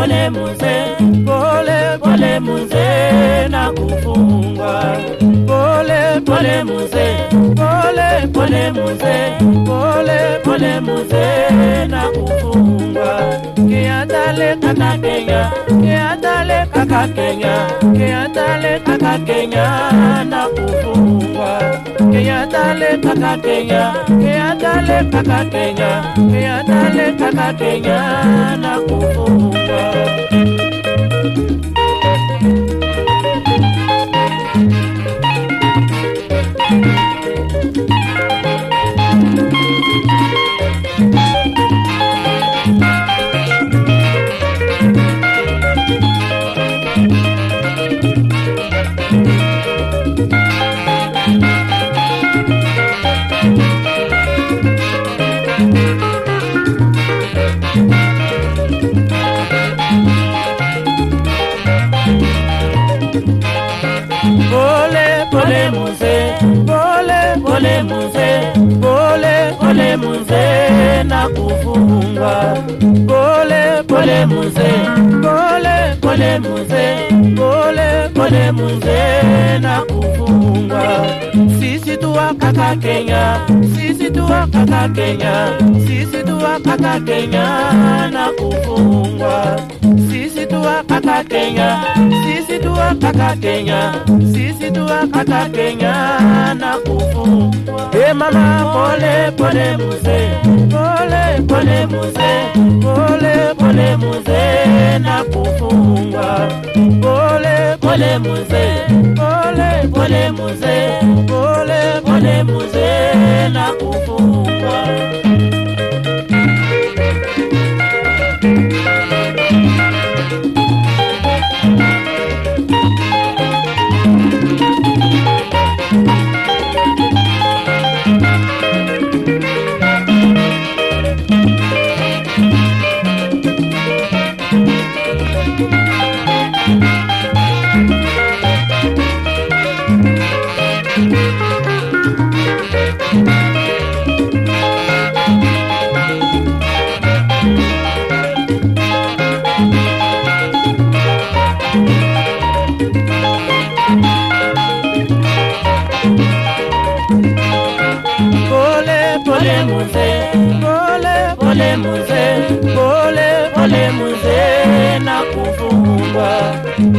pole mzee, pole pole mzee na kufungwa. Pole pole mzee, pole pole mzee, pole pole mzee na kufungwa. Kiatale kaka Kenya, kiatale kaka Kenya, kiatale kaka Kenya na kufungwa. Kiatale kaka Kenya, kiatale kaka Kenya, kiatale kaka Kenya na kufungwa. Pole pole mzee, pole pole mzee, pole pole mzee na kufungwa. Pole pole mzee, pole pole mzee, pole pole mzee na kufungwa. Sisi tuwa kaka Kenya, sisi tuwa kaka Kenya, sisi tuwa Kenya na kufungwa. Sisi tuwa kaka Kenya, sisi tuwa kaka Kenya, sisi tuwa kaka Kenya na kufungwa. Hey mama, pole pole mzee, pole pole mzee, pole pole mzee na kufungwa. Pole pole mzee, pole pole mzee, pole pole mzee na kufungwa. Pole pole mzee, pole pole mzee, pole pole mzee na kufungwa.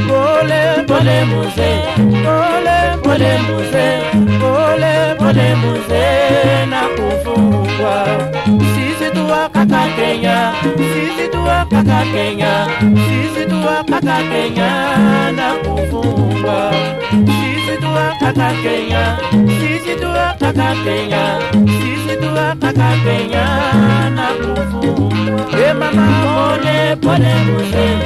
Pole pole mzee, pole pole mzee, pole pole mzee na kufungwa. Sisi tuwa kaka Kenya, sisi tuwa kaka Kenya, sisi tuwa kaka Kenya na kufungwa. Sisi tuwa kaka Kenya, sisi Kenya na kufungwa. Hey mama, pole pole mzee,